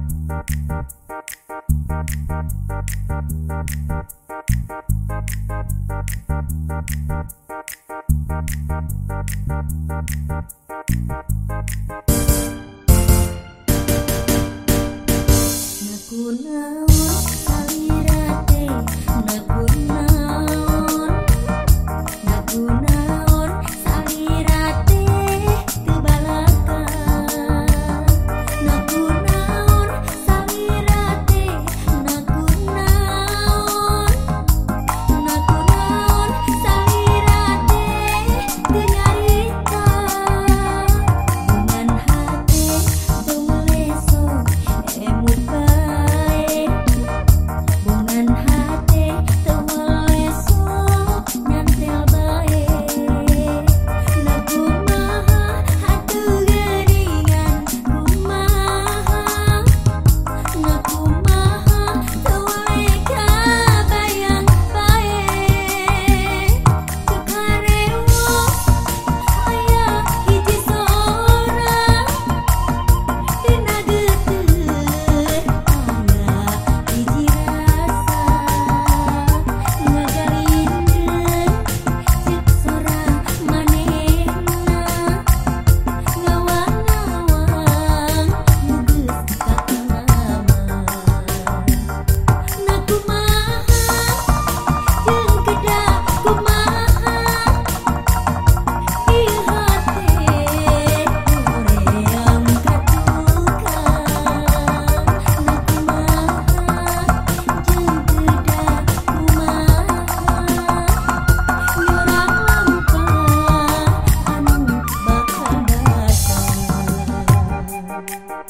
Aku Thank